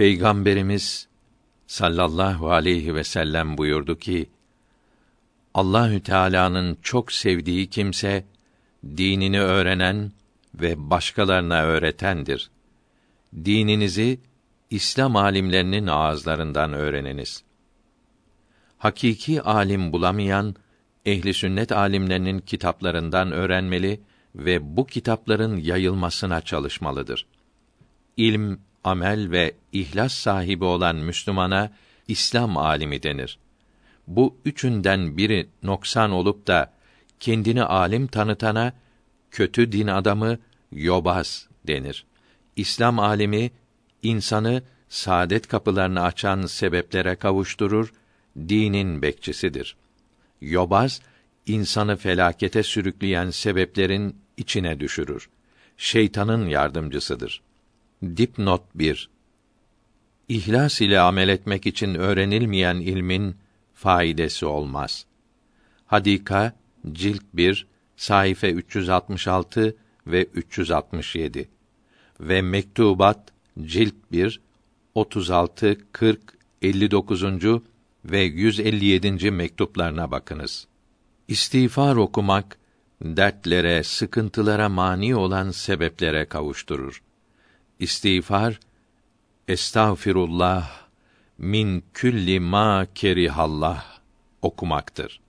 Peygamberimiz sallallahu aleyhi ve sellem buyurdu ki: Allahü Teala'nın çok sevdiği kimse dinini öğrenen ve başkalarına öğretendir. Dininizi İslam alimlerinin ağızlarından öğreniniz. Hakiki alim bulamayan ehli sünnet alimlerinin kitaplarından öğrenmeli ve bu kitapların yayılmasına çalışmalıdır. İlm, amel ve ihlas sahibi olan Müslümana İslam alimi denir. Bu üçünden biri noksan olup da kendini alim tanıtana kötü din adamı yobaz denir. İslam alimi insanı saadet kapılarını açan sebeplere kavuşturur, dinin bekçisidir. Yobaz insanı felakete sürükleyen sebeplerin içine düşürür. Şeytanın yardımcısıdır. Dipnot 1 İhlas ile amel etmek için öğrenilmeyen ilmin faidesi olmaz. Hadika cilt 1 sayfa 366 ve 367 ve Mektubat cilt 1 36 40 59. ve 157. mektuplarına bakınız. İstiğfar okumak dertlere, sıkıntılara mani olan sebeplere kavuşturur. İstiğfar Estağfirullah min külli ma kerihallah okumaktır.